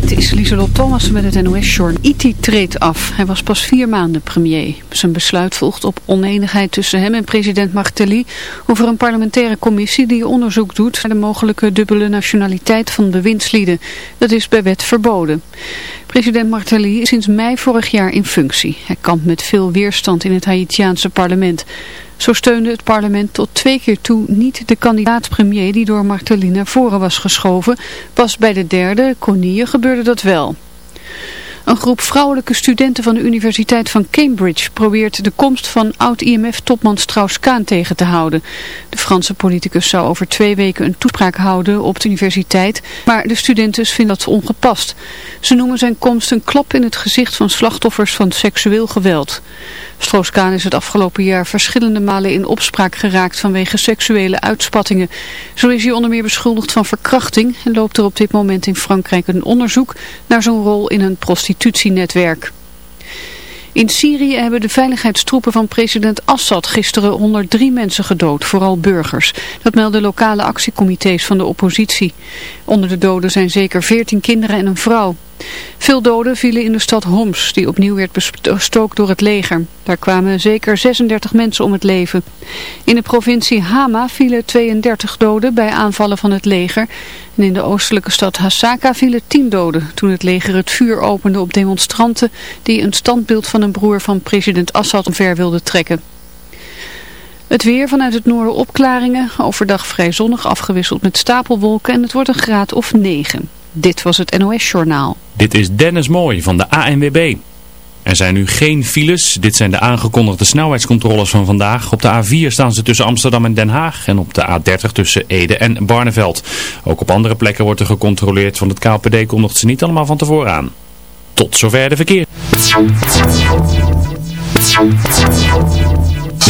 Dit is Lieselot Thomas met het NOS-journal. Iti treedt af. Hij was pas vier maanden premier. Zijn besluit volgt op oneenigheid tussen hem en president Martelly over een parlementaire commissie die onderzoek doet naar de mogelijke dubbele nationaliteit van bewindslieden. Dat is bij wet verboden. President Martelly is sinds mei vorig jaar in functie. Hij kampt met veel weerstand in het Haitiaanse parlement. Zo steunde het parlement tot twee keer toe niet de kandidaat-premier die door Martelly naar voren was geschoven. Pas bij de derde, Conille, gebeurde dat wel. Een groep vrouwelijke studenten van de Universiteit van Cambridge probeert de komst van oud-IMF-topman Strauss-Kaan tegen te houden. De Franse politicus zou over twee weken een toespraak houden op de universiteit, maar de studenten vinden dat ongepast. Ze noemen zijn komst een klap in het gezicht van slachtoffers van seksueel geweld. Strauss-Kaan is het afgelopen jaar verschillende malen in opspraak geraakt vanwege seksuele uitspattingen. Zo is hij onder meer beschuldigd van verkrachting en loopt er op dit moment in Frankrijk een onderzoek naar zijn rol in een prostitutienetwerk. In Syrië hebben de veiligheidstroepen van president Assad gisteren 103 mensen gedood, vooral burgers. Dat melden lokale actiecomité's van de oppositie. Onder de doden zijn zeker 14 kinderen en een vrouw. Veel doden vielen in de stad Homs, die opnieuw werd bestookt door het leger. Daar kwamen zeker 36 mensen om het leven. In de provincie Hama vielen 32 doden bij aanvallen van het leger. En in de oostelijke stad Hasaka vielen 10 doden toen het leger het vuur opende op demonstranten die een standbeeld van een broer van president Assad omver wilden trekken. Het weer vanuit het noorden opklaringen, overdag vrij zonnig afgewisseld met stapelwolken en het wordt een graad of 9. Dit was het NOS Journaal. Dit is Dennis Mooij van de ANWB. Er zijn nu geen files. Dit zijn de aangekondigde snelheidscontroles van vandaag. Op de A4 staan ze tussen Amsterdam en Den Haag. En op de A30 tussen Ede en Barneveld. Ook op andere plekken wordt er gecontroleerd. Want het KLPD kondigt ze niet allemaal van tevoren aan. Tot zover de verkeer.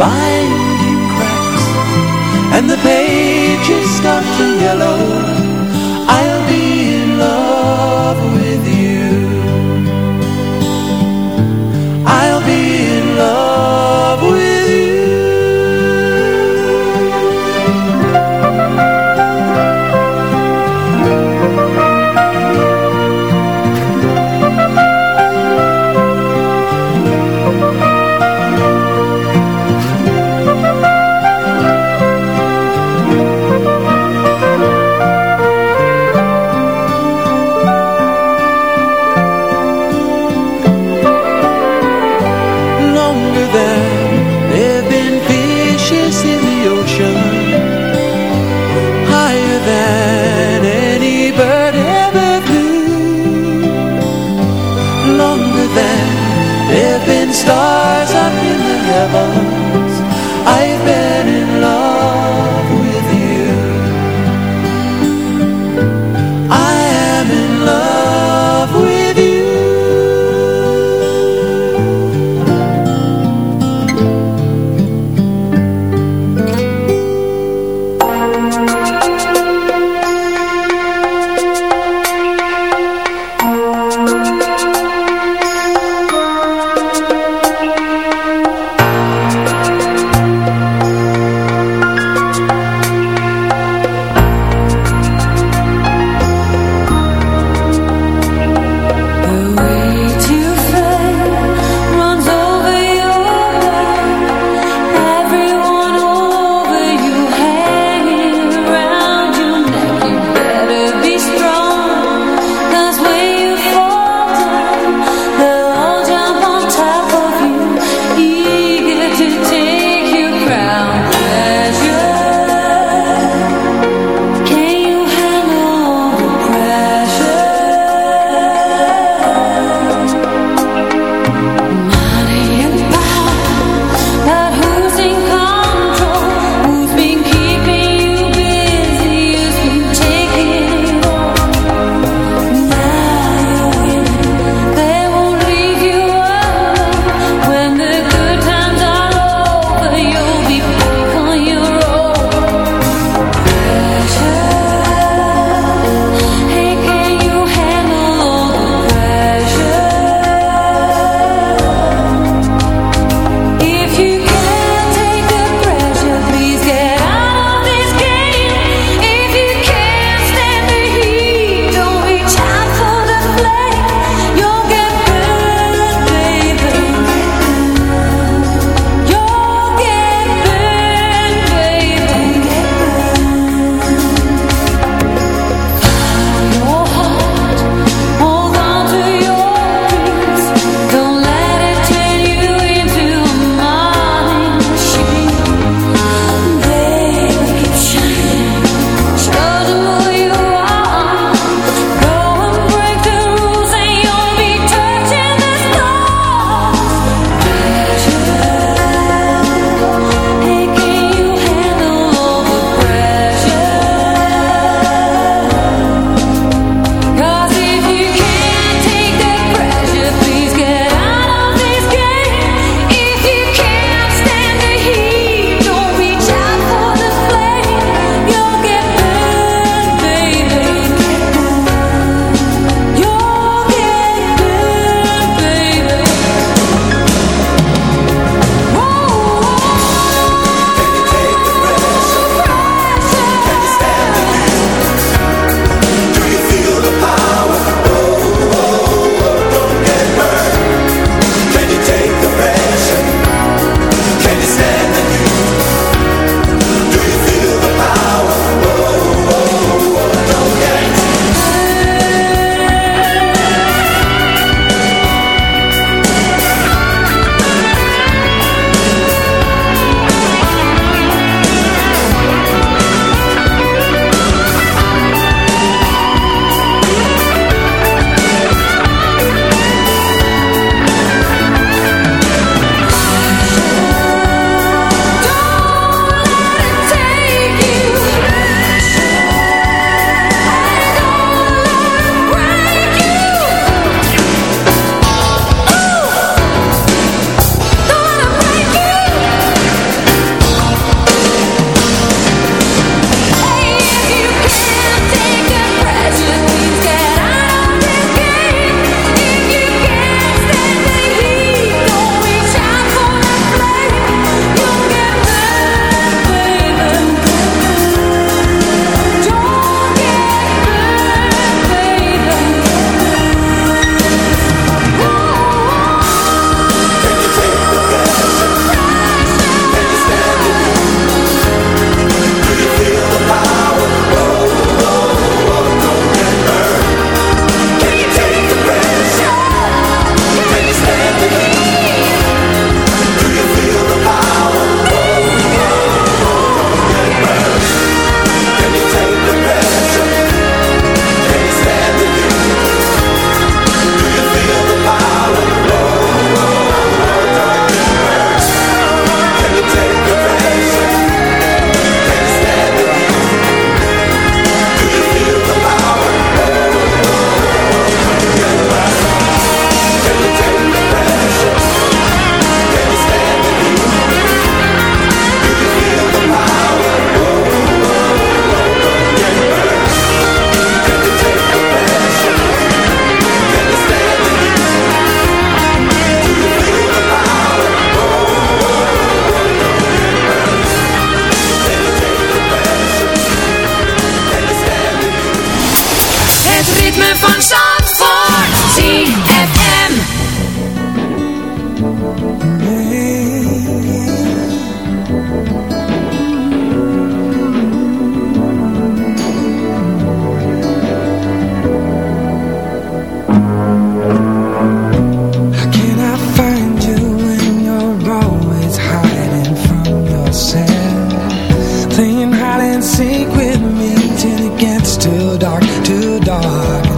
Bye.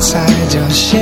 踩着心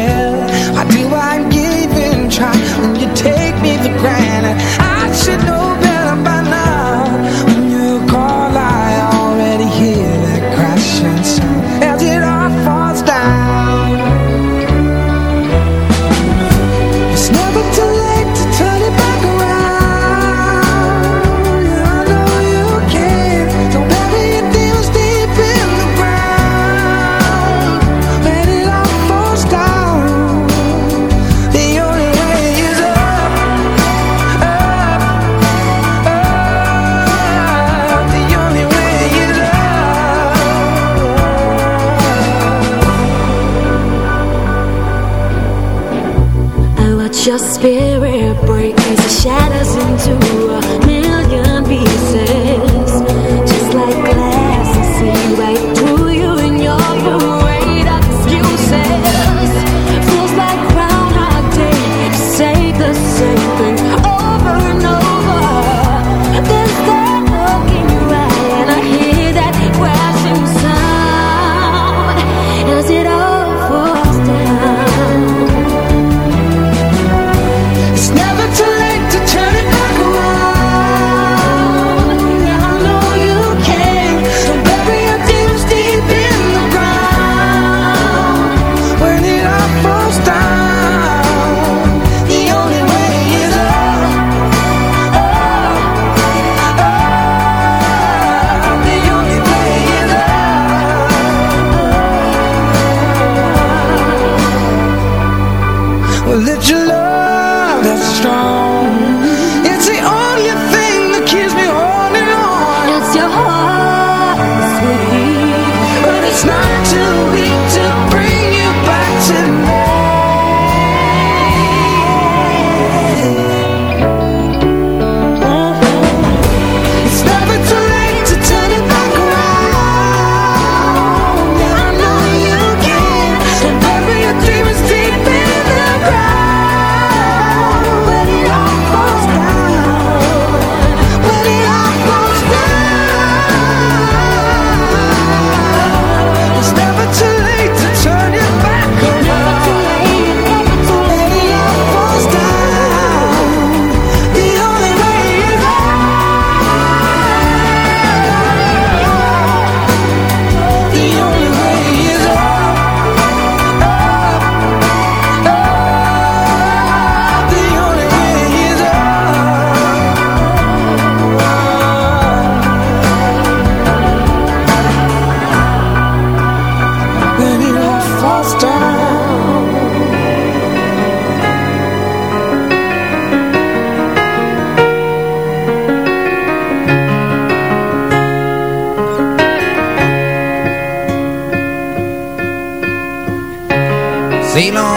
Si lo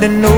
to know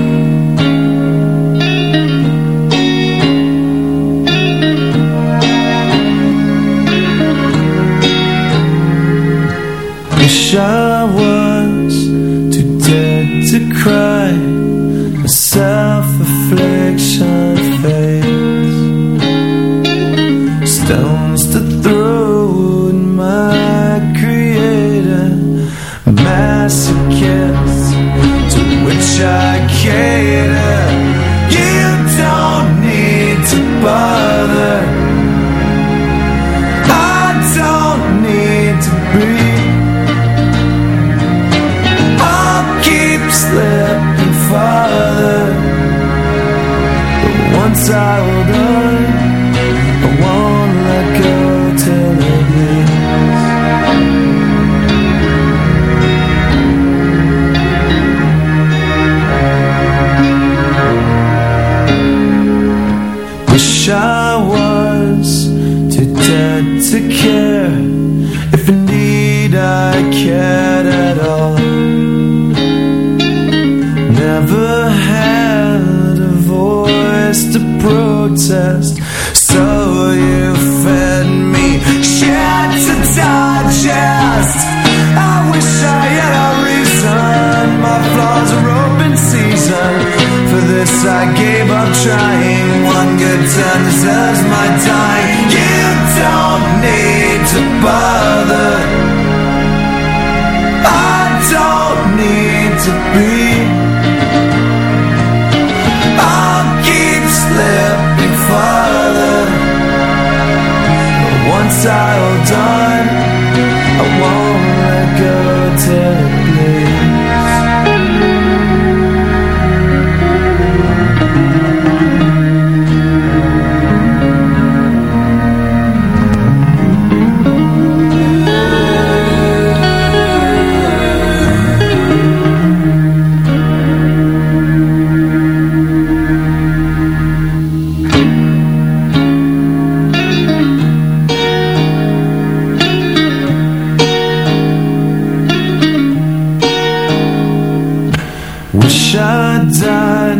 wish I died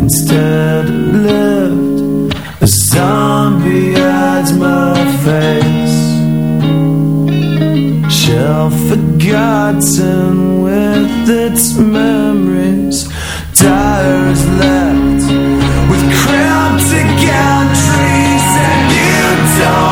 instead lived a zombie hides my face. Shell forgotten with its memories. Tires left with crowd together trees and you don't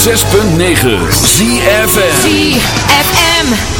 106.9 ZFM ZFM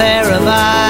pair of eyes.